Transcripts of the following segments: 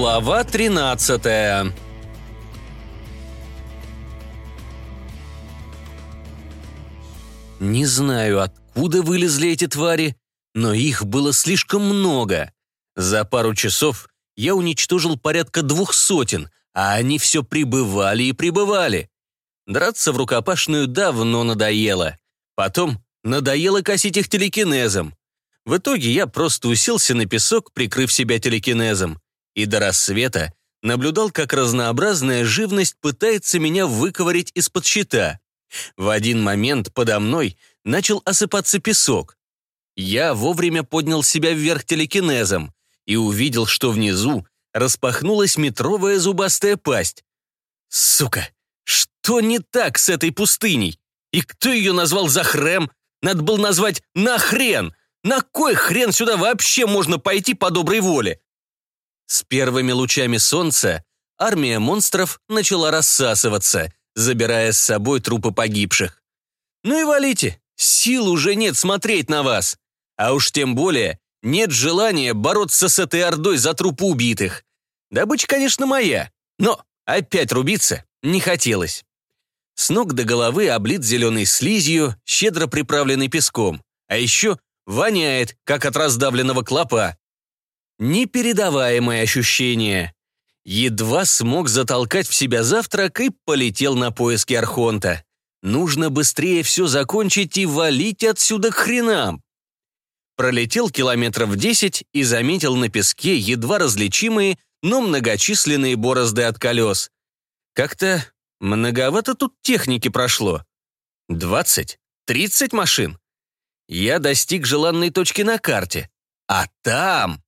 Глава 13 Не знаю, откуда вылезли эти твари, но их было слишком много. За пару часов я уничтожил порядка двух сотен, а они все прибывали и прибывали. Драться в рукопашную давно надоело. Потом надоело косить их телекинезом. В итоге я просто уселся на песок, прикрыв себя телекинезом, и до рассвета наблюдал, как разнообразная живность пытается меня выковырять из-под щита. В один момент подо мной начал осыпаться песок. Я вовремя поднял себя вверх телекинезом и увидел, что внизу распахнулась метровая зубастая пасть. Сука, что не так с этой пустыней? И кто ее назвал Захрем? Надо было назвать «нахрен». На кой хрен сюда вообще можно пойти по доброй воле? С первыми лучами солнца армия монстров начала рассасываться, забирая с собой трупы погибших. Ну и валите, сил уже нет смотреть на вас. А уж тем более нет желания бороться с этой ордой за трупы убитых. Добыча, конечно, моя, но опять рубиться не хотелось. С ног до головы облит зеленой слизью, щедро приправленной песком. А еще Воняет, как от раздавленного клопа. Непередаваемое ощущение. Едва смог затолкать в себя завтрак и полетел на поиски Архонта. Нужно быстрее все закончить и валить отсюда к хренам. Пролетел километров десять и заметил на песке едва различимые, но многочисленные борозды от колес. Как-то многовато тут техники прошло. Двадцать, тридцать машин я достиг желанной точки на карте. А там...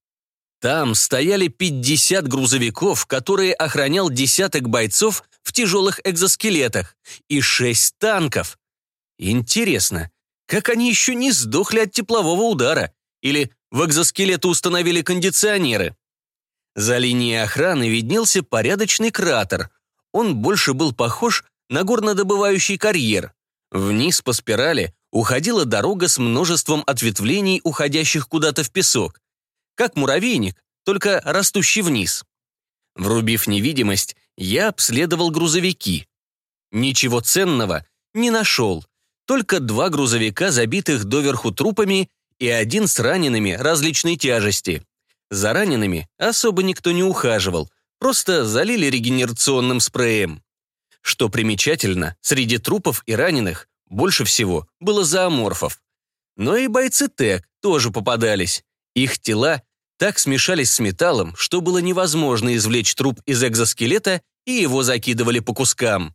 Там стояли 50 грузовиков, которые охранял десяток бойцов в тяжелых экзоскелетах и 6 танков. Интересно, как они еще не сдохли от теплового удара? Или в экзоскелеты установили кондиционеры? За линией охраны виднелся порядочный кратер. Он больше был похож на горнодобывающий карьер. Вниз по спирали уходила дорога с множеством ответвлений, уходящих куда-то в песок. Как муравейник, только растущий вниз. Врубив невидимость, я обследовал грузовики. Ничего ценного не нашел. Только два грузовика, забитых доверху трупами, и один с ранеными различной тяжести. За ранеными особо никто не ухаживал, просто залили регенерационным спреем. Что примечательно, среди трупов и раненых больше всего было зооморфов. Но и бойцы ТЭК тоже попадались. Их тела так смешались с металлом, что было невозможно извлечь труп из экзоскелета, и его закидывали по кускам.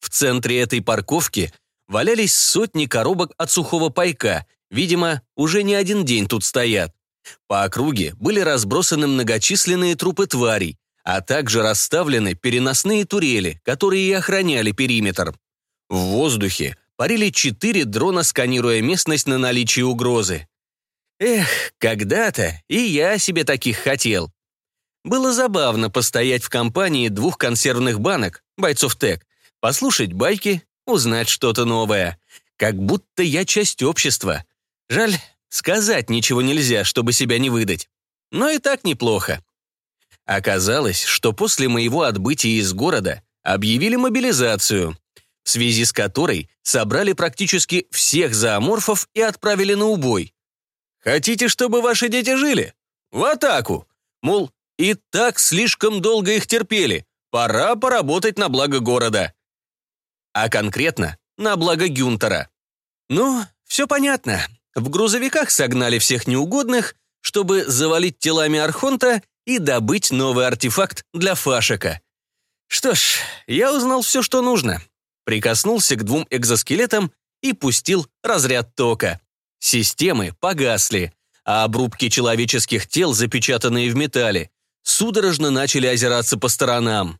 В центре этой парковки валялись сотни коробок от сухого пайка, видимо, уже не один день тут стоят. По округе были разбросаны многочисленные трупы тварей, а также расставлены переносные турели, которые и охраняли периметр. В воздухе парили четыре дрона, сканируя местность на наличие угрозы. Эх, когда-то и я себе таких хотел. Было забавно постоять в компании двух консервных банок, бойцов ТЭК, послушать байки, узнать что-то новое. Как будто я часть общества. Жаль, сказать ничего нельзя, чтобы себя не выдать. Но и так неплохо. Оказалось, что после моего отбытия из города объявили мобилизацию в связи с которой собрали практически всех зооморфов и отправили на убой. Хотите, чтобы ваши дети жили? В атаку! Мол, и так слишком долго их терпели, пора поработать на благо города. А конкретно на благо Гюнтера. Ну, все понятно. В грузовиках согнали всех неугодных, чтобы завалить телами Архонта и добыть новый артефакт для Фашика. Что ж, я узнал все, что нужно прикоснулся к двум экзоскелетам и пустил разряд тока. Системы погасли, а обрубки человеческих тел, запечатанные в металле, судорожно начали озираться по сторонам.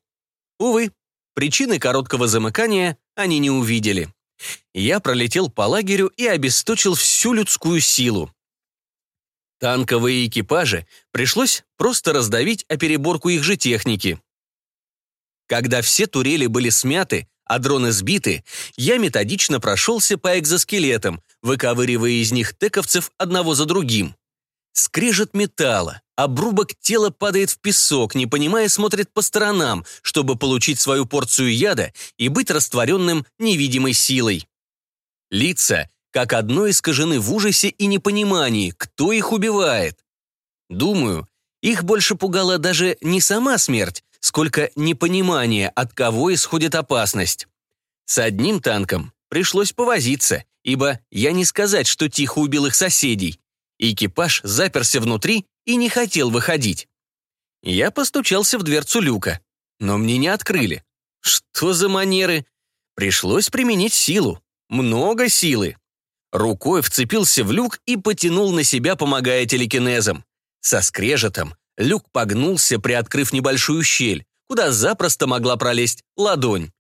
Увы, причины короткого замыкания они не увидели. Я пролетел по лагерю и обесточил всю людскую силу. Танковые экипажи пришлось просто раздавить о переборку их же техники. Когда все турели были смяты, а дроны сбиты, я методично прошелся по экзоскелетам, выковыривая из них тековцев одного за другим. Скрежет металла, Обрубок тела падает в песок, не понимая, смотрит по сторонам, чтобы получить свою порцию яда и быть растворенным невидимой силой. Лица, как одно искажены в ужасе и непонимании, кто их убивает. Думаю, их больше пугала даже не сама смерть, сколько непонимание, от кого исходит опасность. С одним танком пришлось повозиться, ибо я не сказать, что тихо убил их соседей. Экипаж заперся внутри и не хотел выходить. Я постучался в дверцу люка, но мне не открыли. Что за манеры? Пришлось применить силу. Много силы. Рукой вцепился в люк и потянул на себя, помогая телекинезом. Со скрежетом люк погнулся, приоткрыв небольшую щель, куда запросто могла пролезть ладонь.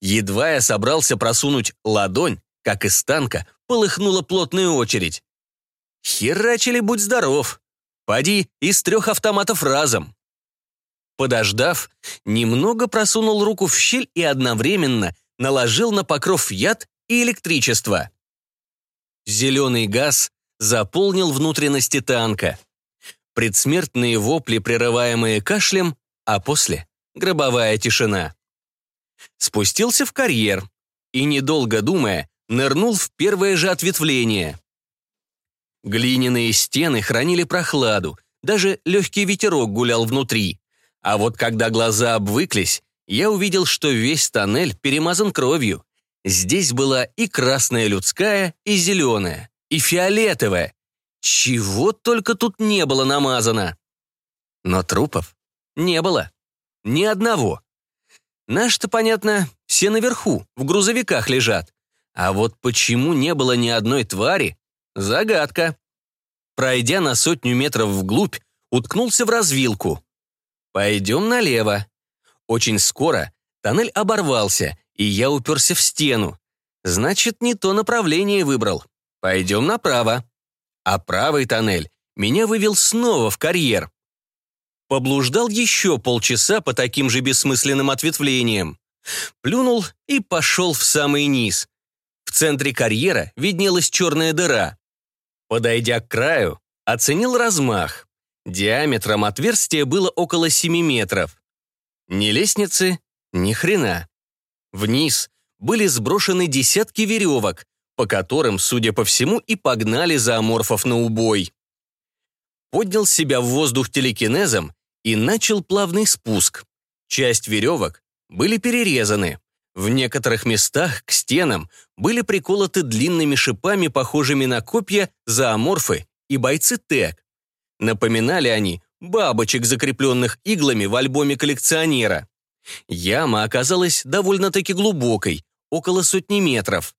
Едва я собрался просунуть ладонь, как из танка полыхнула плотная очередь. Херачили, будь здоров. Поди из трех автоматов разом. Подождав, немного просунул руку в щель и одновременно наложил на покров яд и электричество. Зеленый газ заполнил внутренности танка. Предсмертные вопли, прерываемые кашлем, а после — гробовая тишина. Спустился в карьер и, недолго думая, нырнул в первое же ответвление. Глиняные стены хранили прохладу, даже легкий ветерок гулял внутри. А вот когда глаза обвыклись, я увидел, что весь тоннель перемазан кровью. Здесь была и красная людская, и зеленая, и фиолетовая. Чего только тут не было намазано. Но трупов не было. Ни одного. Наши-то, понятно, все наверху, в грузовиках лежат. А вот почему не было ни одной твари — загадка. Пройдя на сотню метров вглубь, уткнулся в развилку. Пойдем налево. Очень скоро тоннель оборвался, и я уперся в стену. Значит, не то направление выбрал. Пойдем направо. А правый тоннель меня вывел снова в карьер. Поблуждал еще полчаса по таким же бессмысленным ответвлениям. Плюнул и пошел в самый низ. В центре карьера виднелась черная дыра. Подойдя к краю, оценил размах. Диаметром отверстия было около 7 метров. Ни лестницы, ни хрена. Вниз были сброшены десятки веревок, по которым, судя по всему, и погнали зооморфов на убой. Поднял себя в воздух телекинезом и начал плавный спуск. Часть веревок были перерезаны. В некоторых местах к стенам были приколоты длинными шипами, похожими на копья, зооморфы и бойцы ТЭК. Напоминали они бабочек, закрепленных иглами в альбоме коллекционера. Яма оказалась довольно-таки глубокой, около сотни метров.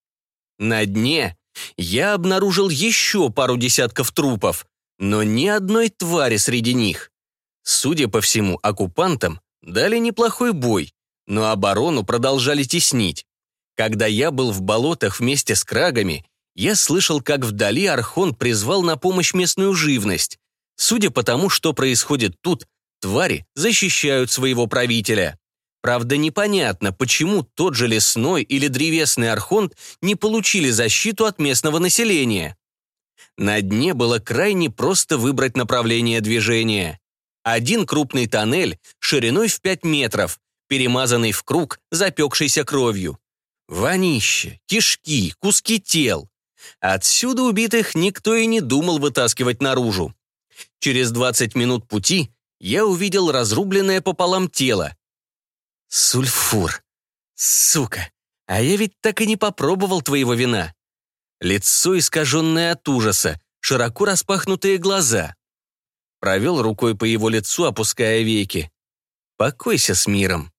На дне я обнаружил еще пару десятков трупов, но ни одной твари среди них. Судя по всему, оккупантам дали неплохой бой, но оборону продолжали теснить. Когда я был в болотах вместе с крагами, я слышал, как вдали Архон призвал на помощь местную живность. Судя по тому, что происходит тут, твари защищают своего правителя. Правда, непонятно, почему тот же лесной или древесный архонт не получили защиту от местного населения. На дне было крайне просто выбрать направление движения. Один крупный тоннель шириной в 5 метров, перемазанный в круг, запекшийся кровью. Вонище, кишки, куски тел. Отсюда убитых никто и не думал вытаскивать наружу. Через 20 минут пути я увидел разрубленное пополам тело. Сульфур. Сука, а я ведь так и не попробовал твоего вина. Лицо искаженное от ужаса, широко распахнутые глаза. Провел рукой по его лицу, опуская веки. Покойся с миром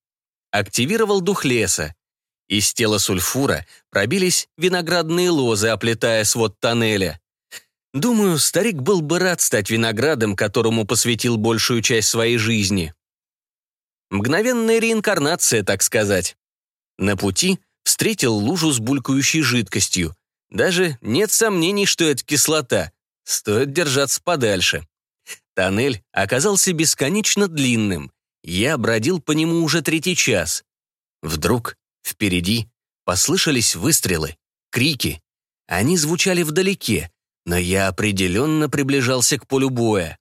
активировал дух леса. Из тела сульфура пробились виноградные лозы, оплетая свод тоннеля. Думаю, старик был бы рад стать виноградом, которому посвятил большую часть своей жизни. Мгновенная реинкарнация, так сказать. На пути встретил лужу с булькающей жидкостью. Даже нет сомнений, что это кислота. Стоит держаться подальше. Тоннель оказался бесконечно длинным. Я бродил по нему уже третий час. Вдруг впереди послышались выстрелы, крики. Они звучали вдалеке, но я определенно приближался к полю боя.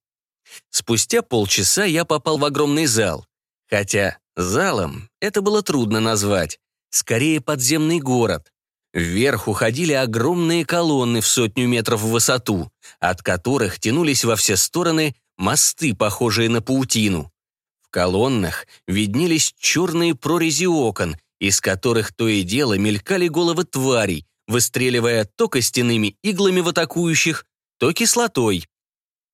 Спустя полчаса я попал в огромный зал. Хотя залом это было трудно назвать. Скорее подземный город. Вверх уходили огромные колонны в сотню метров в высоту, от которых тянулись во все стороны мосты, похожие на паутину. В колоннах виднелись черные прорези окон, из которых то и дело мелькали головы тварей, выстреливая то костяными иглами в атакующих, то кислотой.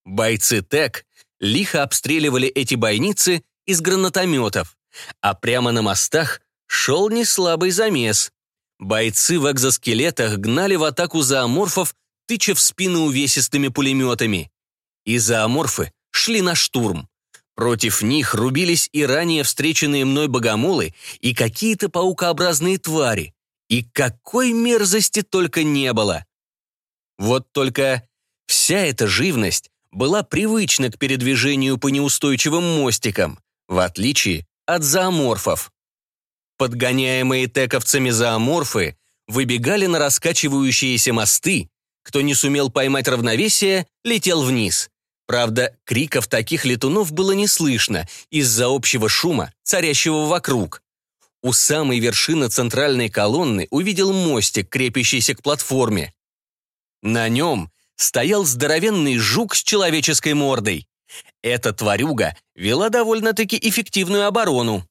Бойцы ТЭК лихо обстреливали эти бойницы из гранатометов, а прямо на мостах шел неслабый замес. Бойцы в экзоскелетах гнали в атаку зооморфов, тыча в спины увесистыми пулеметами. И зооморфы шли на штурм. Против них рубились и ранее встреченные мной богомолы, и какие-то паукообразные твари. И какой мерзости только не было. Вот только вся эта живность была привычна к передвижению по неустойчивым мостикам, в отличие от зооморфов. Подгоняемые тековцами зооморфы выбегали на раскачивающиеся мосты, кто не сумел поймать равновесие, летел вниз. Правда, криков таких летунов было не слышно из-за общего шума, царящего вокруг. У самой вершины центральной колонны увидел мостик, крепящийся к платформе. На нем стоял здоровенный жук с человеческой мордой. Эта тварюга вела довольно-таки эффективную оборону.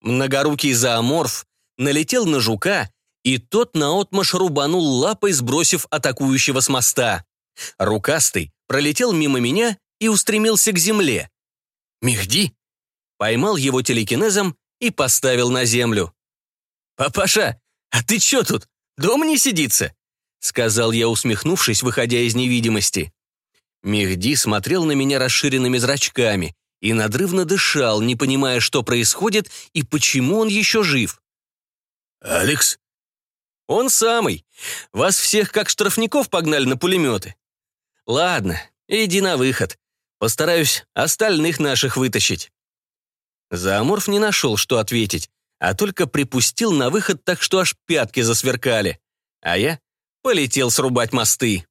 Многорукий зооморф налетел на жука, и тот наотмашь рубанул лапой, сбросив атакующего с моста. Рукастый пролетел мимо меня и устремился к земле. Мехди поймал его телекинезом и поставил на землю. «Папаша, а ты чё тут? Дома не сидится?» сказал я, усмехнувшись, выходя из невидимости. Мехди смотрел на меня расширенными зрачками и надрывно дышал, не понимая, что происходит и почему он еще жив. «Алекс?» «Он самый. Вас всех как штрафников погнали на пулеметы. Ладно, иди на выход. Постараюсь остальных наших вытащить. Зааморф не нашел, что ответить, а только припустил на выход так, что аж пятки засверкали. А я полетел срубать мосты.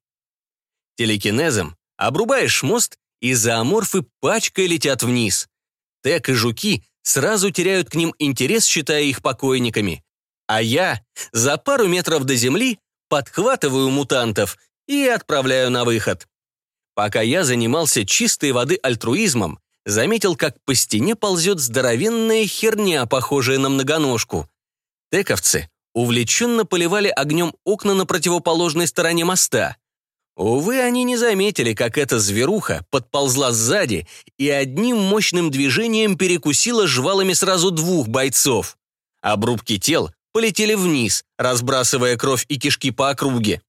Телекинезом обрубаешь мост, и зооморфы пачкой летят вниз. Тек и жуки сразу теряют к ним интерес, считая их покойниками. А я за пару метров до земли подхватываю мутантов и отправляю на выход. Пока я занимался чистой воды альтруизмом, заметил, как по стене ползет здоровенная херня, похожая на многоножку. Тековцы увлеченно поливали огнем окна на противоположной стороне моста. Увы, они не заметили, как эта зверуха подползла сзади и одним мощным движением перекусила жвалами сразу двух бойцов. Обрубки тел полетели вниз, разбрасывая кровь и кишки по округе.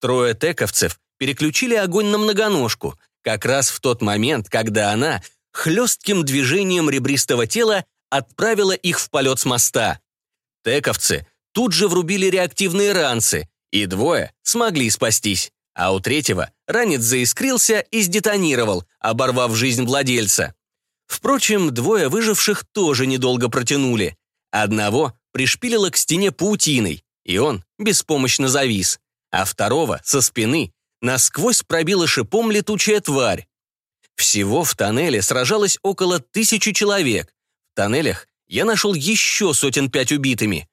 Трое тековцев переключили огонь на многоножку, как раз в тот момент, когда она хлестким движением ребристого тела отправила их в полет с моста. Тековцы тут же врубили реактивные ранцы, и двое смогли спастись, а у третьего ранец заискрился и сдетонировал, оборвав жизнь владельца. Впрочем, двое выживших тоже недолго протянули. Одного пришпилило к стене паутиной, и он беспомощно завис а второго со спины насквозь пробила шипом летучая тварь. Всего в тоннеле сражалось около тысячи человек. В тоннелях я нашел еще сотен пять убитыми.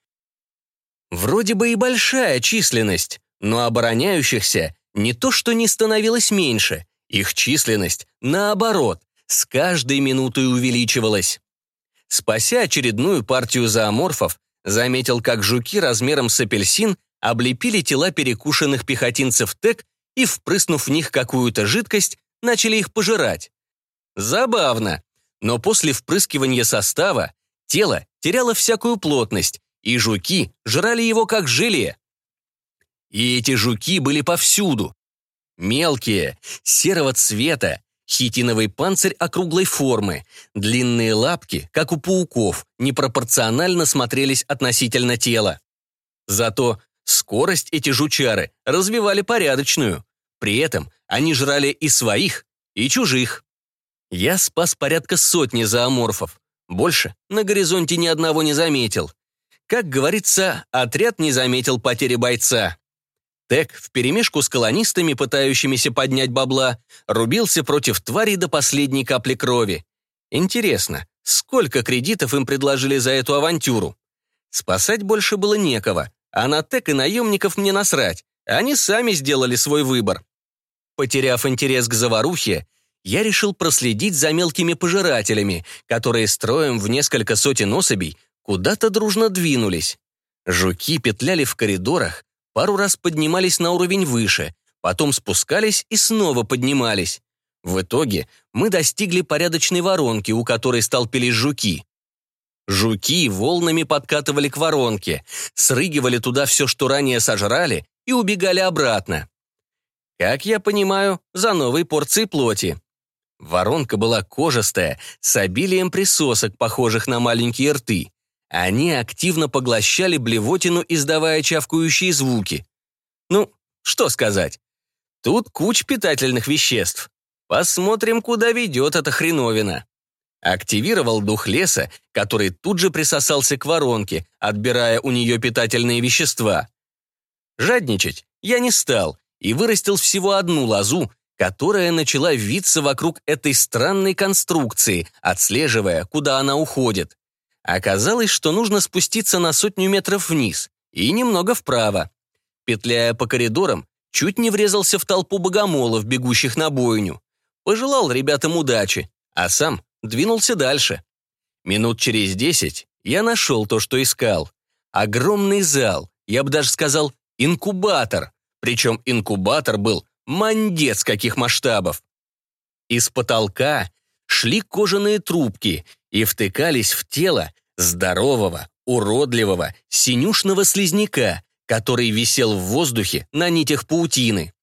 Вроде бы и большая численность, но обороняющихся не то что не становилось меньше, их численность, наоборот, с каждой минутой увеличивалась. Спася очередную партию зооморфов, заметил, как жуки размером с апельсин облепили тела перекушенных пехотинцев ТЭК и, впрыснув в них какую-то жидкость, начали их пожирать. Забавно, но после впрыскивания состава тело теряло всякую плотность, и жуки жрали его как желе. И эти жуки были повсюду. Мелкие, серого цвета, хитиновый панцирь округлой формы, длинные лапки, как у пауков, непропорционально смотрелись относительно тела. Зато Скорость эти жучары развивали порядочную. При этом они жрали и своих, и чужих. Я спас порядка сотни зооморфов. Больше на горизонте ни одного не заметил. Как говорится, отряд не заметил потери бойца. Тек, вперемешку с колонистами, пытающимися поднять бабла, рубился против твари до последней капли крови. Интересно, сколько кредитов им предложили за эту авантюру? Спасать больше было некого, а на Тек и наемников мне насрать. Они сами сделали свой выбор. Потеряв интерес к заварухе, я решил проследить за мелкими пожирателями, которые строем в несколько сотен особей куда-то дружно двинулись. Жуки петляли в коридорах, пару раз поднимались на уровень выше, потом спускались и снова поднимались. В итоге мы достигли порядочной воронки, у которой столпились жуки. Жуки волнами подкатывали к воронке, срыгивали туда все, что ранее сожрали, и убегали обратно. Как я понимаю, за новой порцией плоти. Воронка была кожистая, с обилием присосок, похожих на маленькие рты. Они активно поглощали блевотину, издавая чавкающие звуки. Ну, что сказать. Тут куча питательных веществ. Посмотрим, куда ведет эта хреновина. Активировал дух леса, который тут же присосался к воронке, отбирая у нее питательные вещества. Жадничать я не стал и вырастил всего одну лозу, которая начала виться вокруг этой странной конструкции, отслеживая, куда она уходит. Оказалось, что нужно спуститься на сотню метров вниз и немного вправо. Петляя по коридорам, чуть не врезался в толпу богомолов, бегущих на бойню. Пожелал ребятам удачи, а сам двинулся дальше. Минут через десять я нашел то, что искал. Огромный зал, я бы даже сказал, инкубатор. Причем инкубатор был мандец каких масштабов. Из потолка шли кожаные трубки и втыкались в тело здорового, уродливого, синюшного слизняка, который висел в воздухе на нитях паутины.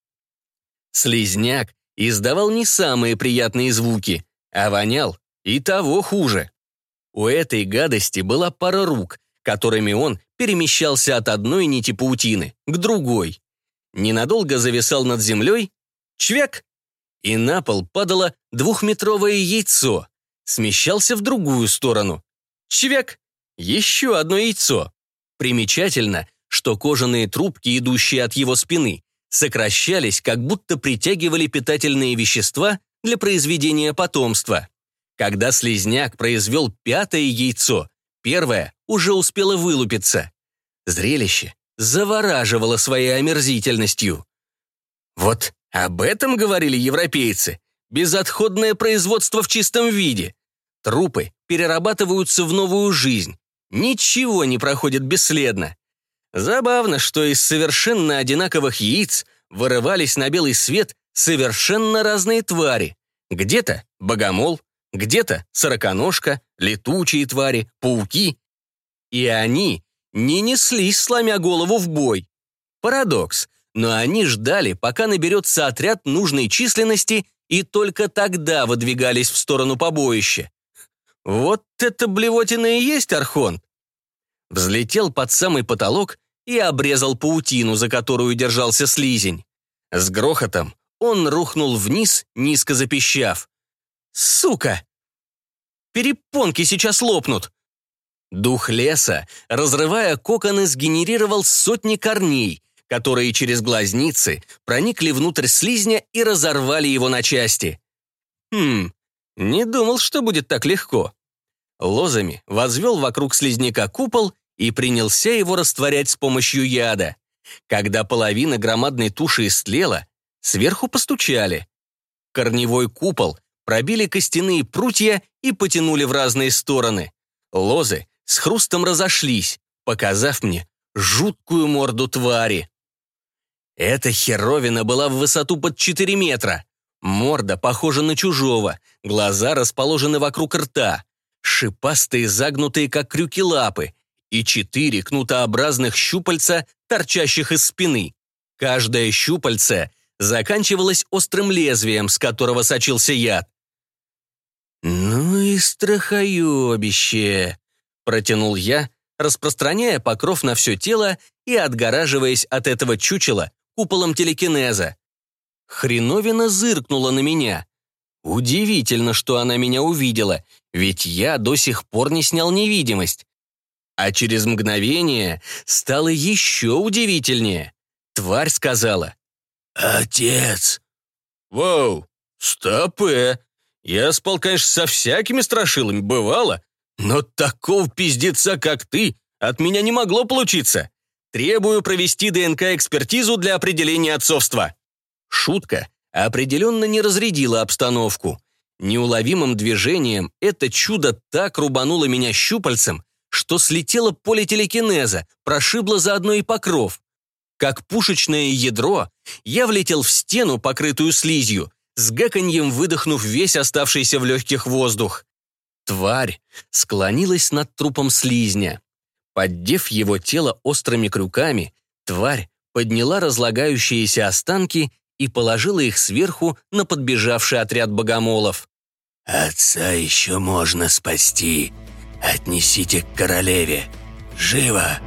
Слизняк издавал не самые приятные звуки, а вонял и того хуже. У этой гадости была пара рук, которыми он перемещался от одной нити паутины к другой. Ненадолго зависал над землей, чвяк, и на пол падало двухметровое яйцо, смещался в другую сторону. Чвяк, еще одно яйцо. Примечательно, что кожаные трубки, идущие от его спины, сокращались, как будто притягивали питательные вещества для произведения потомства. Когда слизняк произвел пятое яйцо, первое уже успело вылупиться. Зрелище завораживало своей омерзительностью. Вот об этом говорили европейцы. Безотходное производство в чистом виде. Трупы перерабатываются в новую жизнь. Ничего не проходит бесследно. Забавно, что из совершенно одинаковых яиц вырывались на белый свет совершенно разные твари. Где-то богомол, где-то сороконожка, летучие твари, пауки. И они не неслись, сломя голову в бой. Парадокс, но они ждали, пока наберется отряд нужной численности, и только тогда выдвигались в сторону побоища. Вот это блевотина и есть Архонт. Взлетел под самый потолок и обрезал паутину, за которую держался слизень. С грохотом он рухнул вниз, низко запищав. «Сука! Перепонки сейчас лопнут!» Дух леса, разрывая коконы, сгенерировал сотни корней, которые через глазницы проникли внутрь слизня и разорвали его на части. Хм, не думал, что будет так легко. Лозами возвел вокруг слизняка купол и принялся его растворять с помощью яда. Когда половина громадной туши истлела, сверху постучали. Корневой купол пробили костяные прутья и потянули в разные стороны. Лозы с хрустом разошлись, показав мне жуткую морду твари. Эта херовина была в высоту под 4 метра. Морда похожа на чужого, глаза расположены вокруг рта, шипастые загнутые, как крюки лапы, и четыре кнутообразных щупальца, торчащих из спины. Каждое щупальце заканчивалось острым лезвием, с которого сочился яд. «Ну и страхоебище!» — протянул я, распространяя покров на все тело и отгораживаясь от этого чучела куполом телекинеза. Хреновина зыркнула на меня. Удивительно, что она меня увидела, ведь я до сих пор не снял невидимость. А через мгновение стало еще удивительнее. Тварь сказала. «Отец!» «Воу! Стопэ! Я спал, конечно, со всякими страшилами, бывало, но такого пиздеца, как ты, от меня не могло получиться. Требую провести ДНК-экспертизу для определения отцовства». Шутка определенно не разрядила обстановку. Неуловимым движением это чудо так рубануло меня щупальцем, что слетело поле телекинеза, прошибло заодно и покров. Как пушечное ядро, я влетел в стену, покрытую слизью, с гэканьем выдохнув весь оставшийся в легких воздух. Тварь склонилась над трупом слизня. Поддев его тело острыми крюками, тварь подняла разлагающиеся останки и положила их сверху на подбежавший отряд богомолов. «Отца еще можно спасти. Отнесите к королеве. Живо!»